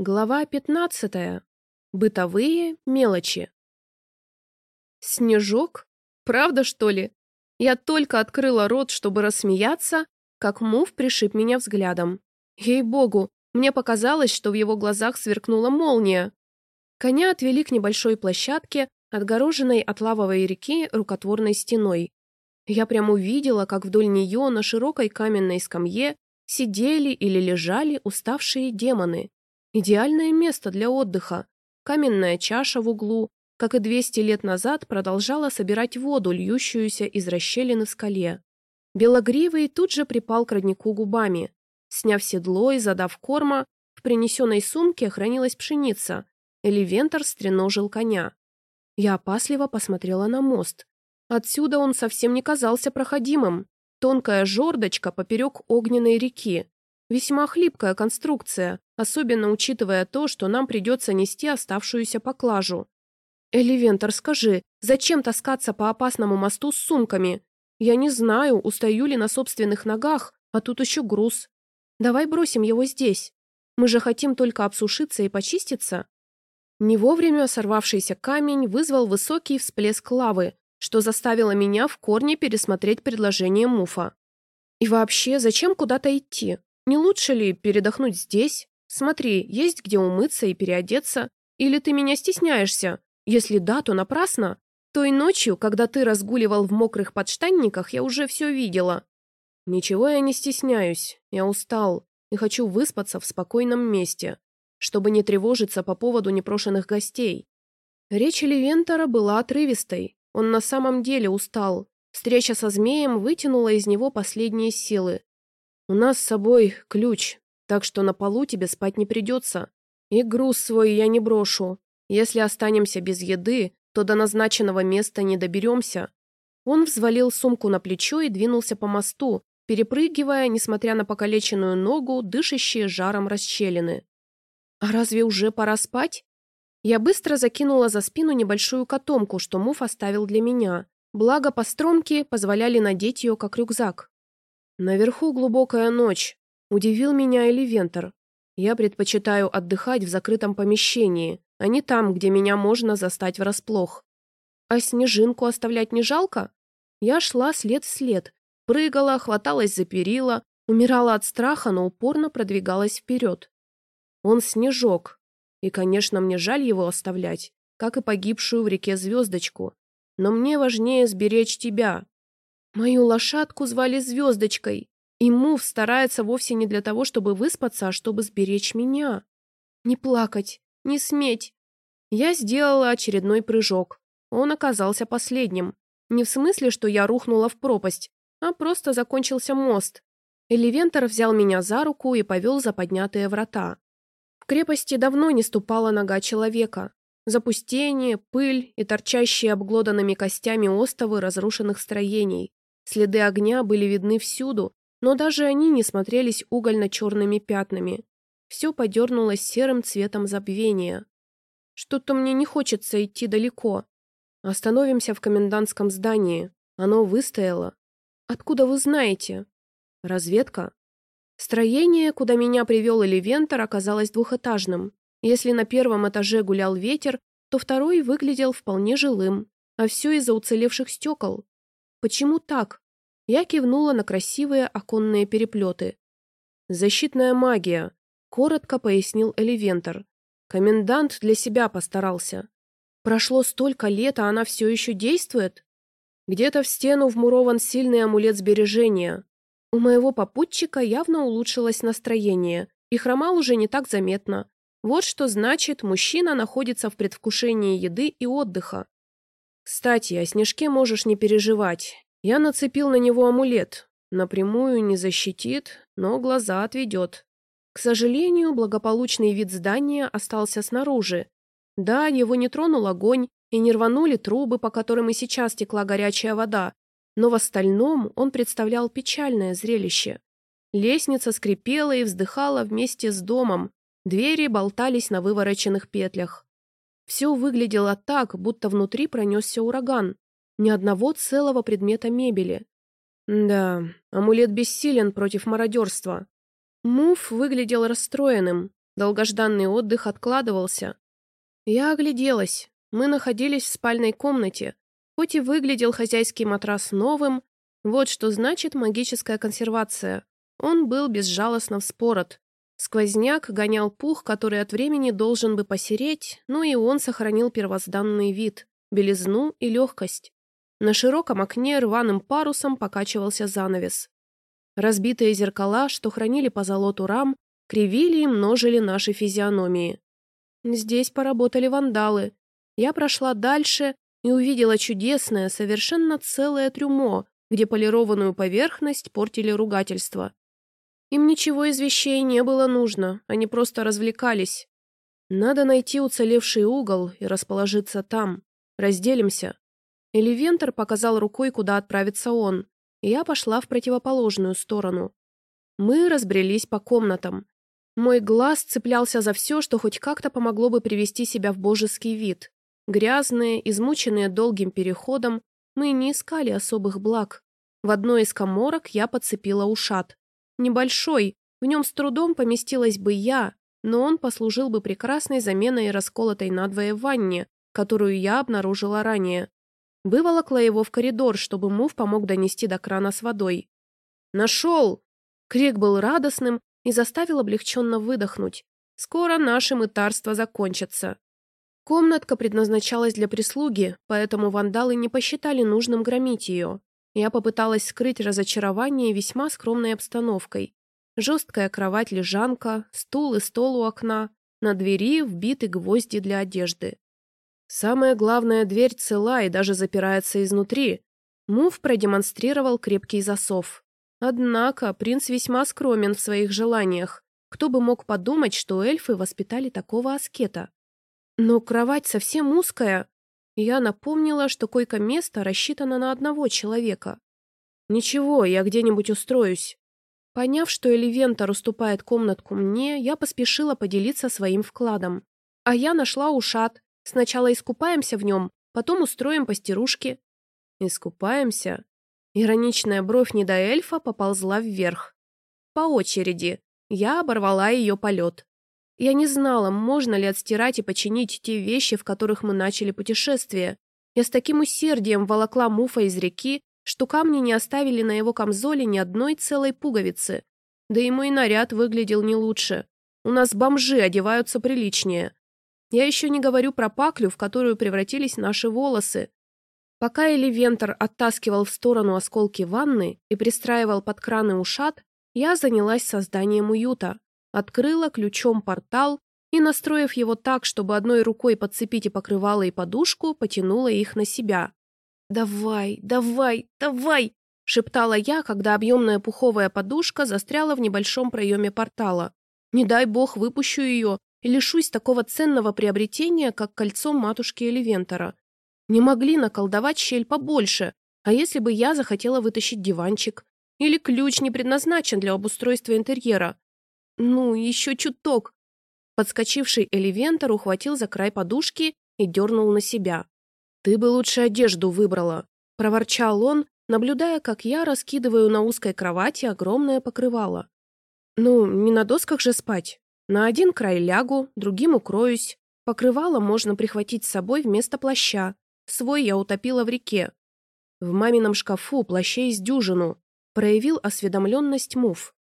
Глава 15. Бытовые мелочи. Снежок? Правда, что ли? Я только открыла рот, чтобы рассмеяться, как Мув пришиб меня взглядом. Ей-богу, мне показалось, что в его глазах сверкнула молния. Коня отвели к небольшой площадке, отгороженной от лавовой реки рукотворной стеной. Я прямо увидела, как вдоль нее на широкой каменной скамье сидели или лежали уставшие демоны. Идеальное место для отдыха. Каменная чаша в углу, как и 200 лет назад, продолжала собирать воду, льющуюся из расщелины в скале. Белогривый тут же припал к роднику губами. Сняв седло и задав корма, в принесенной сумке хранилась пшеница. Эливентор стреножил коня. Я опасливо посмотрела на мост. Отсюда он совсем не казался проходимым. Тонкая жердочка поперек огненной реки. Весьма хлипкая конструкция, особенно учитывая то, что нам придется нести оставшуюся поклажу. «Эливентор, скажи, зачем таскаться по опасному мосту с сумками? Я не знаю, устаю ли на собственных ногах, а тут еще груз. Давай бросим его здесь. Мы же хотим только обсушиться и почиститься». Не вовремя сорвавшийся камень вызвал высокий всплеск лавы, что заставило меня в корне пересмотреть предложение Муфа. И вообще, зачем куда-то идти? Не лучше ли передохнуть здесь? Смотри, есть где умыться и переодеться. Или ты меня стесняешься? Если да, то напрасно. Той ночью, когда ты разгуливал в мокрых подштанниках, я уже все видела. Ничего я не стесняюсь. Я устал и хочу выспаться в спокойном месте, чтобы не тревожиться по поводу непрошенных гостей. Речь Левентора была отрывистой. Он на самом деле устал. Встреча со змеем вытянула из него последние силы. У нас с собой ключ, так что на полу тебе спать не придется. И груз свой я не брошу. Если останемся без еды, то до назначенного места не доберемся». Он взвалил сумку на плечо и двинулся по мосту, перепрыгивая, несмотря на покалеченную ногу, дышащие жаром расщелины. «А разве уже пора спать?» Я быстро закинула за спину небольшую котомку, что Муф оставил для меня. Благо, постромки позволяли надеть ее как рюкзак. Наверху глубокая ночь. Удивил меня Эливентор. Я предпочитаю отдыхать в закрытом помещении, а не там, где меня можно застать врасплох. А снежинку оставлять не жалко? Я шла след в след, прыгала, хваталась за перила, умирала от страха, но упорно продвигалась вперед. Он снежок, и, конечно, мне жаль его оставлять, как и погибшую в реке звездочку. Но мне важнее сберечь тебя, Мою лошадку звали Звездочкой, и Мув старается вовсе не для того, чтобы выспаться, а чтобы сберечь меня. Не плакать, не сметь. Я сделала очередной прыжок. Он оказался последним. Не в смысле, что я рухнула в пропасть, а просто закончился мост. Эливентор взял меня за руку и повел за поднятые врата. В крепости давно не ступала нога человека. Запустение, пыль и торчащие обглоданными костями остовы разрушенных строений. Следы огня были видны всюду, но даже они не смотрелись угольно-черными пятнами. Все подернулось серым цветом забвения. Что-то мне не хочется идти далеко. Остановимся в комендантском здании. Оно выстояло. Откуда вы знаете? Разведка. Строение, куда меня привел Эливентор, оказалось двухэтажным. Если на первом этаже гулял ветер, то второй выглядел вполне жилым, а все из-за уцелевших стекол. Почему так? Я кивнула на красивые оконные переплеты. «Защитная магия», — коротко пояснил Эливентор. «Комендант для себя постарался. Прошло столько лет, а она все еще действует?» Где-то в стену вмурован сильный амулет сбережения. У моего попутчика явно улучшилось настроение, и хромал уже не так заметно. Вот что значит, мужчина находится в предвкушении еды и отдыха. Кстати, о снежке можешь не переживать. Я нацепил на него амулет. Напрямую не защитит, но глаза отведет. К сожалению, благополучный вид здания остался снаружи. Да, его не тронул огонь, и не рванули трубы, по которым и сейчас текла горячая вода, но в остальном он представлял печальное зрелище. Лестница скрипела и вздыхала вместе с домом, двери болтались на вывороченных петлях. Все выглядело так, будто внутри пронесся ураган. Ни одного целого предмета мебели. Да, амулет бессилен против мародерства. Муф выглядел расстроенным. Долгожданный отдых откладывался. Я огляделась. Мы находились в спальной комнате. Хоть и выглядел хозяйский матрас новым, вот что значит магическая консервация. Он был безжалостно вспорот. Сквозняк гонял пух, который от времени должен бы посереть, но и он сохранил первозданный вид, белизну и легкость. На широком окне рваным парусом покачивался занавес. Разбитые зеркала, что хранили по золоту рам, кривили и множили наши физиономии. Здесь поработали вандалы. Я прошла дальше и увидела чудесное, совершенно целое трюмо, где полированную поверхность портили ругательства. Им ничего из вещей не было нужно, они просто развлекались. Надо найти уцелевший угол и расположиться там. Разделимся. Эливентор показал рукой, куда отправится он, и я пошла в противоположную сторону. Мы разбрелись по комнатам. Мой глаз цеплялся за все, что хоть как-то помогло бы привести себя в божеский вид. Грязные, измученные долгим переходом, мы не искали особых благ. В одной из коморок я подцепила ушат. Небольшой, в нем с трудом поместилась бы я, но он послужил бы прекрасной заменой расколотой надвое ванне, которую я обнаружила ранее. Выволокла его в коридор, чтобы Мув помог донести до крана с водой. «Нашел!» Крик был радостным и заставил облегченно выдохнуть. «Скоро наше мытарство закончится». Комнатка предназначалась для прислуги, поэтому вандалы не посчитали нужным громить ее. Я попыталась скрыть разочарование весьма скромной обстановкой. Жесткая кровать-лежанка, стул и стол у окна, на двери вбиты гвозди для одежды. Самое главное, дверь цела и даже запирается изнутри. Мув продемонстрировал крепкий засов. Однако принц весьма скромен в своих желаниях. Кто бы мог подумать, что эльфы воспитали такого аскета? Но кровать совсем узкая, я напомнила, что койко-место рассчитано на одного человека. «Ничего, я где-нибудь устроюсь». Поняв, что Эливентор уступает комнатку мне, я поспешила поделиться своим вкладом. А я нашла ушат. Сначала искупаемся в нем, потом устроим постирушки. Искупаемся? Ироничная бровь недоэльфа поползла вверх. По очереди. Я оборвала ее полет. Я не знала, можно ли отстирать и починить те вещи, в которых мы начали путешествие. Я с таким усердием волокла Муфа из реки, что камни не оставили на его камзоле ни одной целой пуговицы. Да и мой наряд выглядел не лучше. У нас бомжи одеваются приличнее. Я еще не говорю про паклю, в которую превратились наши волосы. Пока Эливентор оттаскивал в сторону осколки ванны и пристраивал под краны ушат, я занялась созданием уюта. Открыла ключом портал и, настроив его так, чтобы одной рукой подцепить и покрывало и подушку, потянула их на себя. «Давай, давай, давай!» — шептала я, когда объемная пуховая подушка застряла в небольшом проеме портала. «Не дай бог выпущу ее и лишусь такого ценного приобретения, как кольцо матушки Эливентора. Не могли наколдовать щель побольше, а если бы я захотела вытащить диванчик? Или ключ не предназначен для обустройства интерьера? «Ну, еще чуток!» Подскочивший Эливентор ухватил за край подушки и дернул на себя. «Ты бы лучше одежду выбрала», – проворчал он, наблюдая, как я раскидываю на узкой кровати огромное покрывало. «Ну, не на досках же спать. На один край лягу, другим укроюсь. Покрывало можно прихватить с собой вместо плаща. Свой я утопила в реке. В мамином шкафу плащей с дюжину. Проявил осведомленность Муф.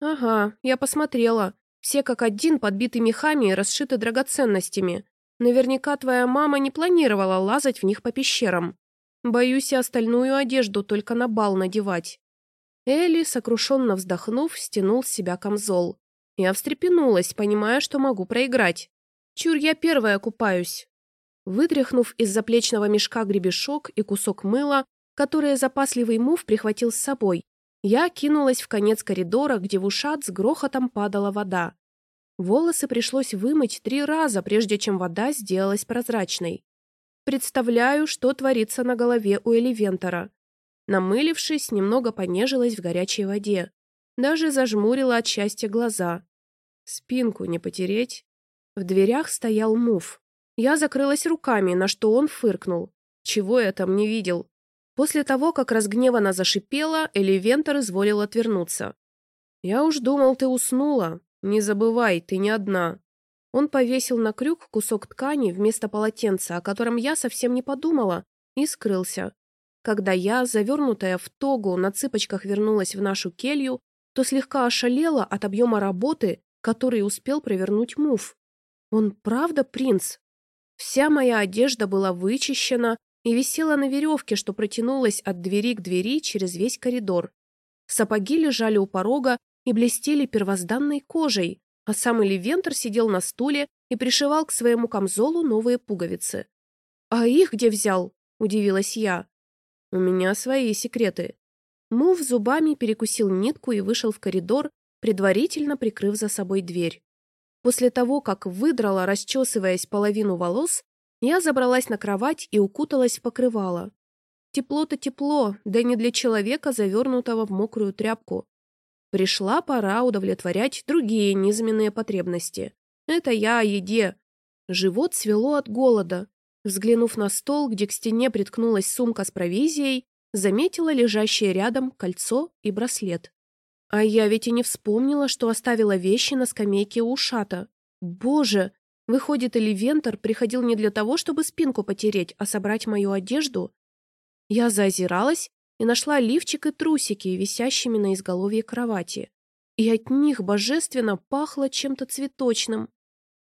«Ага, я посмотрела. Все как один подбиты мехами и расшиты драгоценностями. Наверняка твоя мама не планировала лазать в них по пещерам. Боюсь и остальную одежду только на бал надевать». Элли, сокрушенно вздохнув, стянул с себя камзол. Я встрепенулась, понимая, что могу проиграть. Чур, я первая купаюсь. Вытряхнув из заплечного мешка гребешок и кусок мыла, которые запасливый мув прихватил с собой, я кинулась в конец коридора, где в ушат с грохотом падала вода. Волосы пришлось вымыть три раза, прежде чем вода сделалась прозрачной. Представляю, что творится на голове у Эливентора. Намылившись, немного понежилась в горячей воде. Даже зажмурила от счастья глаза. Спинку не потереть. В дверях стоял мув. Я закрылась руками, на что он фыркнул. Чего я там не видел? После того, как разгневанно зашипела, Эливентор изволил отвернуться. «Я уж думал, ты уснула», «Не забывай, ты не одна». Он повесил на крюк кусок ткани вместо полотенца, о котором я совсем не подумала, и скрылся. Когда я, завернутая в тогу, на цыпочках вернулась в нашу келью, то слегка ошалела от объема работы, который успел провернуть Муф. Он правда принц? Вся моя одежда была вычищена и висела на веревке, что протянулась от двери к двери через весь коридор. Сапоги лежали у порога и блестели первозданной кожей, а сам Эливентор сидел на стуле и пришивал к своему камзолу новые пуговицы. «А их где взял?» – удивилась я. «У меня свои секреты». Мув зубами перекусил нитку и вышел в коридор, предварительно прикрыв за собой дверь. После того, как выдрала, расчесываясь половину волос, я забралась на кровать и укуталась в покрывало. Тепло-то тепло, да не для человека, завернутого в мокрую тряпку. Пришла пора удовлетворять другие низменные потребности. Это я о еде. Живот свело от голода. Взглянув на стол, где к стене приткнулась сумка с провизией, заметила лежащее рядом кольцо и браслет. А я ведь и не вспомнила, что оставила вещи на скамейке у шата. Боже! Выходит, Эливентор приходил не для того, чтобы спинку потереть, а собрать мою одежду? Я заозиралась и нашла лифчик и трусики, висящими на изголовье кровати. И от них божественно пахло чем-то цветочным.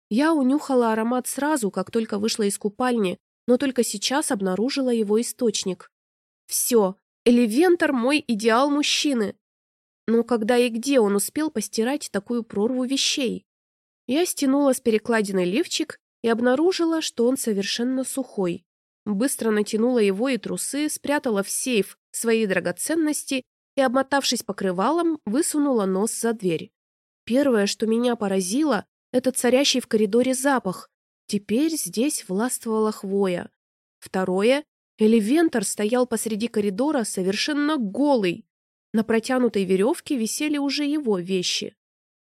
Я унюхала аромат сразу, как только вышла из купальни, но только сейчас обнаружила его источник. Все, Эливентор мой идеал мужчины. Но когда и где он успел постирать такую прорву вещей? Я стянула с перекладины лифчик и обнаружила, что он совершенно сухой. Быстро натянула его и трусы, спрятала в сейф свои драгоценности и, обмотавшись покрывалом, высунула нос за дверь. Первое, что меня поразило, это царящий в коридоре запах. Теперь здесь властвовала хвоя. Второе, Эливентор стоял посреди коридора совершенно голый. На протянутой веревке висели уже его вещи.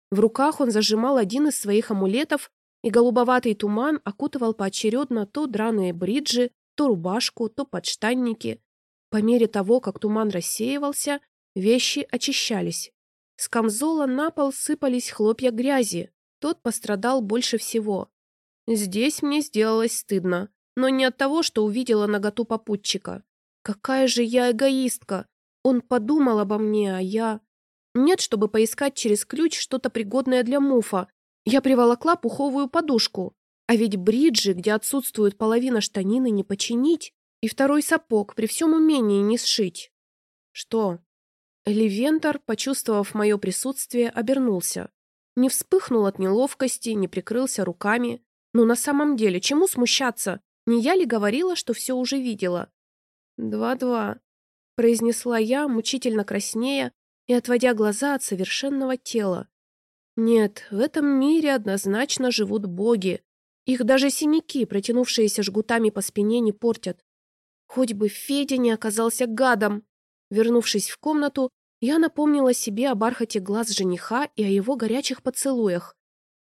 В руках он зажимал один из своих амулетов, и голубоватый туман окутывал поочередно то драные бриджи, то рубашку, то подштанники. По мере того, как туман рассеивался, вещи очищались. С камзола на пол сыпались хлопья грязи. Тот пострадал больше всего. Здесь мне сделалось стыдно, но не от того, что увидела наготу попутчика. Какая же я эгоистка! Он подумал обо мне, а я... Нет, чтобы поискать через ключ что-то пригодное для муфа. Я приволокла пуховую подушку. А ведь бриджи, где отсутствует половина штанины, не починить, и второй сапог при всем умении не сшить. Что? Эливентор, почувствовав мое присутствие, обернулся. Не вспыхнул от неловкости, не прикрылся руками. Но на самом деле, чему смущаться? Не я ли говорила, что все уже видела? «Два-два», — произнесла я, мучительно краснея и отводя глаза от совершенного тела. «Нет, в этом мире однозначно живут боги, их даже синяки, протянувшиеся жгутами по спине, не портят. Хоть бы Федя не оказался гадом. Вернувшись в комнату, я напомнила себе о бархате глаз жениха и о его горячих поцелуях.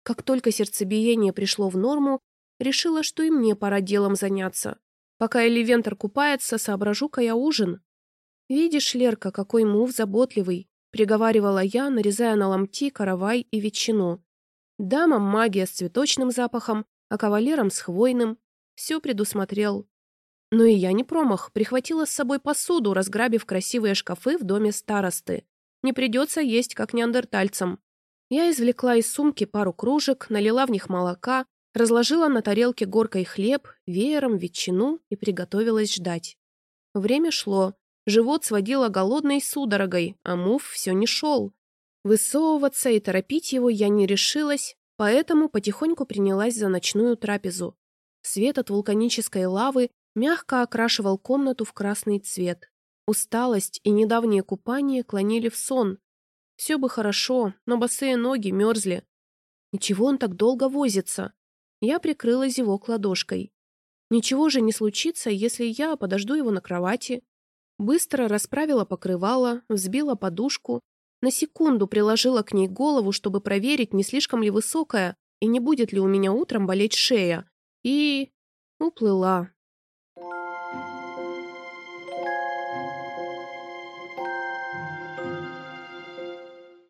Как только сердцебиение пришло в норму, решила, что и мне пора делом заняться. Пока Эливентор купается, соображу-ка я ужин. «Видишь, Лерка, какой мув заботливый», — приговаривала я, нарезая на ломти каравай и ветчину. Дамам магия с цветочным запахом, а кавалером с хвойным. Все предусмотрел. Но и я не промах, прихватила с собой посуду, разграбив красивые шкафы в доме старосты. Не придется есть, как неандертальцам. Я извлекла из сумки пару кружек, налила в них молока, разложила на тарелке горкой хлеб, веером ветчину и приготовилась ждать. Время шло. Живот сводило голодной судорогой, а мув все не шел. Высовываться и торопить его я не решилась, Поэтому потихоньку принялась за ночную трапезу. Свет от вулканической лавы мягко окрашивал комнату в красный цвет. Усталость и недавнее купание клонили в сон. Все бы хорошо, но босые ноги мерзли. Ничего он так долго возится? Я прикрыла зевок ладошкой. Ничего же не случится, если я подожду его на кровати. Быстро расправила покрывало, взбила подушку на секунду приложила к ней голову, чтобы проверить, не слишком ли высокая и не будет ли у меня утром болеть шея. И... уплыла.